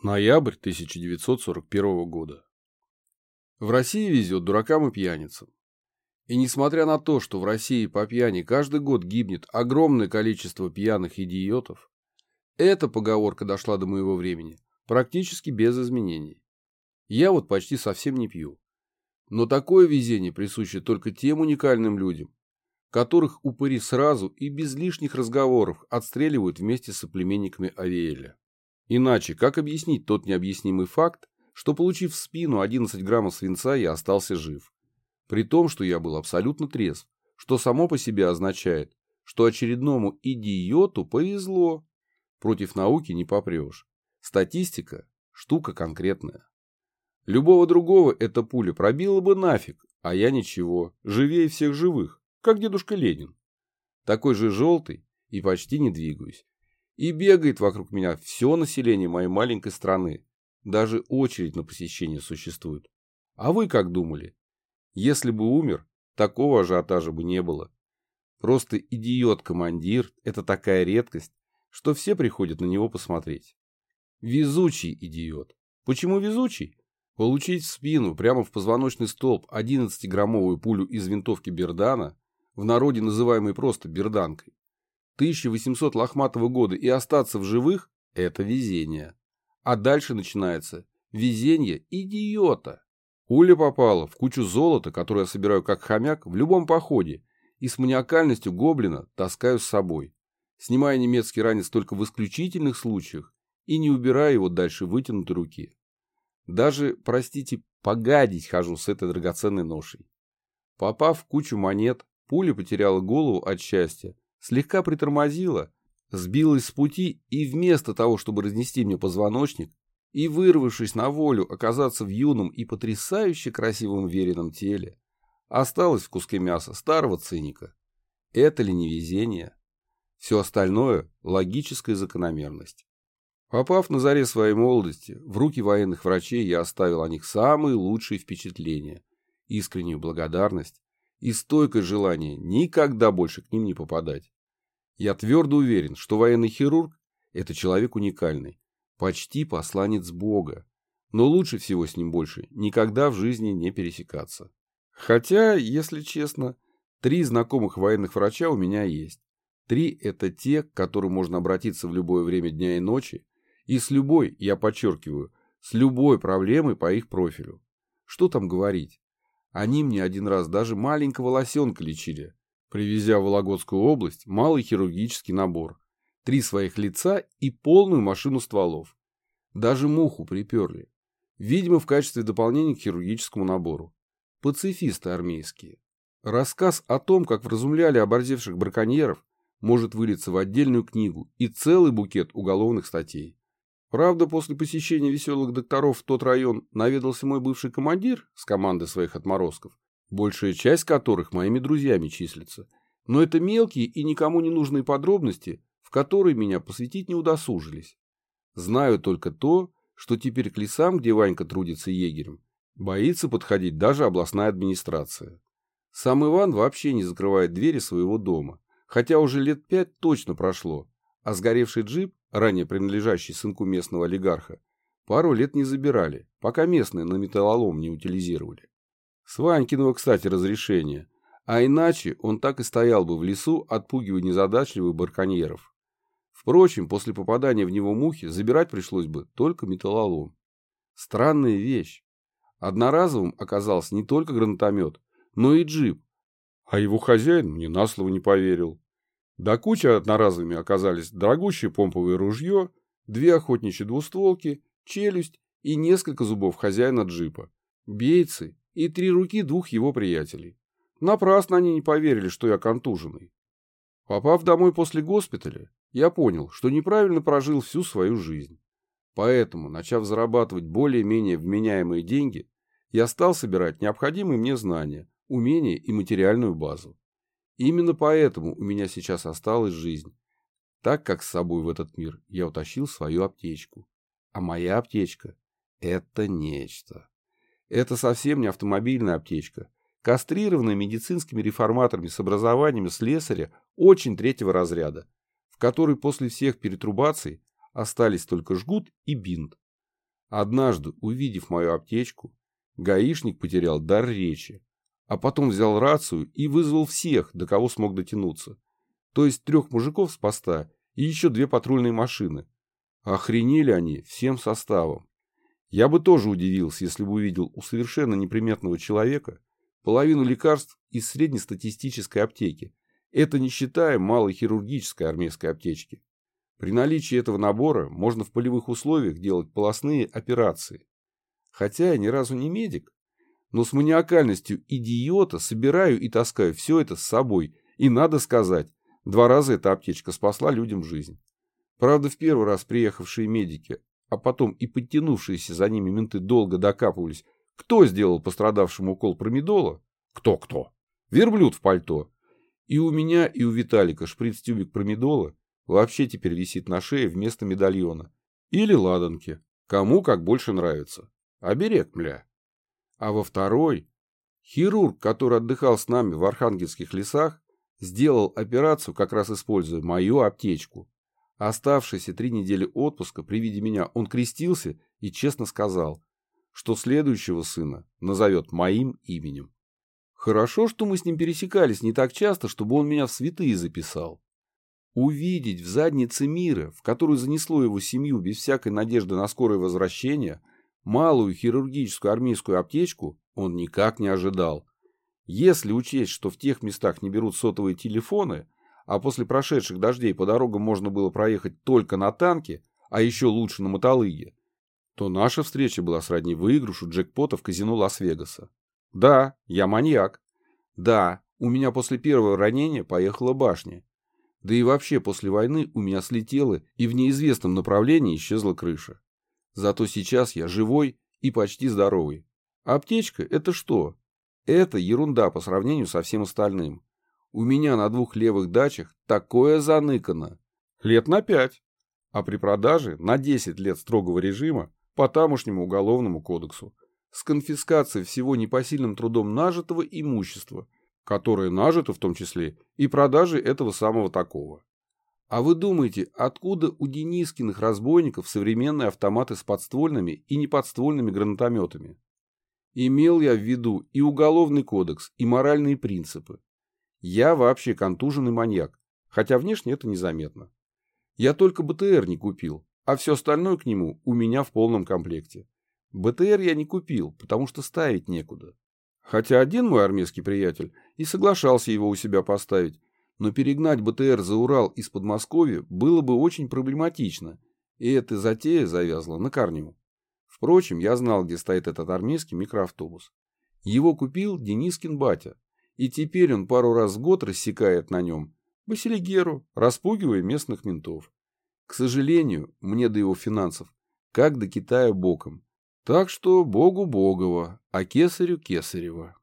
Ноябрь 1941 года. В России везет дуракам и пьяницам. И несмотря на то, что в России по пьяни каждый год гибнет огромное количество пьяных идиотов, эта поговорка дошла до моего времени практически без изменений. Я вот почти совсем не пью. Но такое везение присуще только тем уникальным людям, которых упыри сразу и без лишних разговоров отстреливают вместе с соплеменниками Авиэля. Иначе, как объяснить тот необъяснимый факт, что, получив в спину 11 граммов свинца, я остался жив? При том, что я был абсолютно трезв, что само по себе означает, что очередному идиоту повезло. Против науки не попрешь. Статистика – штука конкретная. Любого другого эта пуля пробила бы нафиг, а я ничего, живее всех живых, как дедушка Ленин. Такой же желтый и почти не двигаюсь. И бегает вокруг меня все население моей маленькой страны. Даже очередь на посещение существует. А вы как думали? Если бы умер, такого ажиотажа бы не было. Просто идиот-командир – это такая редкость, что все приходят на него посмотреть. Везучий идиот. Почему везучий? Получить в спину, прямо в позвоночный столб, 11-граммовую пулю из винтовки Бердана, в народе называемой просто Берданкой, 1800 лохматого года и остаться в живых – это везение. А дальше начинается везение идиота. Уля попала в кучу золота, которое я собираю как хомяк в любом походе, и с маниакальностью гоблина таскаю с собой, снимая немецкий ранец только в исключительных случаях и не убирая его дальше вытянутой руки. Даже, простите, погадить хожу с этой драгоценной ношей. Попав в кучу монет, пуля потеряла голову от счастья слегка притормозила, сбилась с пути и вместо того, чтобы разнести мне позвоночник и, вырвавшись на волю, оказаться в юном и потрясающе красивом веренном теле, осталась в куске мяса старого циника. Это ли не везение? Все остальное – логическая закономерность. Попав на заре своей молодости, в руки военных врачей я оставил о них самые лучшие впечатления, искреннюю благодарность и стойкое желание никогда больше к ним не попадать. Я твердо уверен, что военный хирург – это человек уникальный, почти посланец Бога, но лучше всего с ним больше никогда в жизни не пересекаться. Хотя, если честно, три знакомых военных врача у меня есть. Три – это те, к которым можно обратиться в любое время дня и ночи, и с любой, я подчеркиваю, с любой проблемой по их профилю. Что там говорить? Они мне один раз даже маленького лосенка лечили, привезя в Вологодскую область малый хирургический набор, три своих лица и полную машину стволов. Даже муху приперли. Видимо, в качестве дополнения к хирургическому набору. Пацифисты армейские. Рассказ о том, как вразумляли оборзевших браконьеров, может вылиться в отдельную книгу и целый букет уголовных статей. Правда, после посещения веселых докторов в тот район наведался мой бывший командир с командой своих отморозков, большая часть которых моими друзьями числится. Но это мелкие и никому не нужные подробности, в которые меня посвятить не удосужились. Знаю только то, что теперь к лесам, где Ванька трудится егерем, боится подходить даже областная администрация. Сам Иван вообще не закрывает двери своего дома, хотя уже лет пять точно прошло, а сгоревший джип ранее принадлежащий сынку местного олигарха, пару лет не забирали, пока местные на металлолом не утилизировали. С Ванькиного, кстати, разрешение, а иначе он так и стоял бы в лесу, отпугивая незадачливых барконьеров. Впрочем, после попадания в него мухи забирать пришлось бы только металлолом. Странная вещь. Одноразовым оказался не только гранатомет, но и джип, а его хозяин мне на слово не поверил. До кучи одноразовыми оказались дорогущее помповое ружье, две охотничьи двустволки, челюсть и несколько зубов хозяина джипа, бейцы и три руки двух его приятелей. Напрасно они не поверили, что я контуженный. Попав домой после госпиталя, я понял, что неправильно прожил всю свою жизнь. Поэтому, начав зарабатывать более-менее вменяемые деньги, я стал собирать необходимые мне знания, умения и материальную базу. Именно поэтому у меня сейчас осталась жизнь, так как с собой в этот мир я утащил свою аптечку. А моя аптечка – это нечто. Это совсем не автомобильная аптечка, кастрированная медицинскими реформаторами с образованием слесаря очень третьего разряда, в которой после всех перетрубаций остались только жгут и бинт. Однажды, увидев мою аптечку, гаишник потерял дар речи, а потом взял рацию и вызвал всех, до кого смог дотянуться. То есть трех мужиков с поста и еще две патрульные машины. Охренели они всем составом. Я бы тоже удивился, если бы увидел у совершенно неприметного человека половину лекарств из среднестатистической аптеки. Это не считая малой хирургической армейской аптечки. При наличии этого набора можно в полевых условиях делать полостные операции. Хотя я ни разу не медик, но с маниакальностью идиота собираю и таскаю все это с собой. И надо сказать, два раза эта аптечка спасла людям жизнь. Правда, в первый раз приехавшие медики, а потом и подтянувшиеся за ними менты долго докапывались, кто сделал пострадавшему укол промедола? Кто-кто? Верблюд в пальто. И у меня, и у Виталика шприц-тюбик промедола вообще теперь висит на шее вместо медальона. Или ладанки. Кому как больше нравится. Оберег, мля. А во второй, хирург, который отдыхал с нами в архангельских лесах, сделал операцию, как раз используя мою аптечку. Оставшиеся три недели отпуска при виде меня он крестился и честно сказал, что следующего сына назовет моим именем. Хорошо, что мы с ним пересекались не так часто, чтобы он меня в святые записал. Увидеть в заднице мира, в которую занесло его семью без всякой надежды на скорое возвращение, малую хирургическую армейскую аптечку он никак не ожидал. Если учесть, что в тех местах не берут сотовые телефоны, а после прошедших дождей по дорогам можно было проехать только на танке, а еще лучше на мотолыге, то наша встреча была сродни выигрышу джекпота в казино Лас-Вегаса. Да, я маньяк. Да, у меня после первого ранения поехала башня. Да и вообще после войны у меня слетела и в неизвестном направлении исчезла крыша. Зато сейчас я живой и почти здоровый. Аптечка – это что? Это ерунда по сравнению со всем остальным. У меня на двух левых дачах такое заныкано. Лет на пять. А при продаже на 10 лет строгого режима по тамошнему уголовному кодексу с конфискацией всего непосильным трудом нажитого имущества, которое нажито в том числе и продажей этого самого такого. А вы думаете, откуда у Денискиных разбойников современные автоматы с подствольными и неподствольными гранатометами? Имел я в виду и уголовный кодекс, и моральные принципы. Я вообще контуженный маньяк, хотя внешне это незаметно. Я только БТР не купил, а все остальное к нему у меня в полном комплекте. БТР я не купил, потому что ставить некуда. Хотя один мой армейский приятель и соглашался его у себя поставить, но перегнать БТР за Урал из Подмосковья было бы очень проблематично, и эта затея завязла на корню. Впрочем, я знал, где стоит этот армейский микроавтобус. Его купил Денискин батя, и теперь он пару раз в год рассекает на нем Басилигеру, распугивая местных ментов. К сожалению, мне до его финансов, как до Китая боком. Так что богу богово, а кесарю кесарева.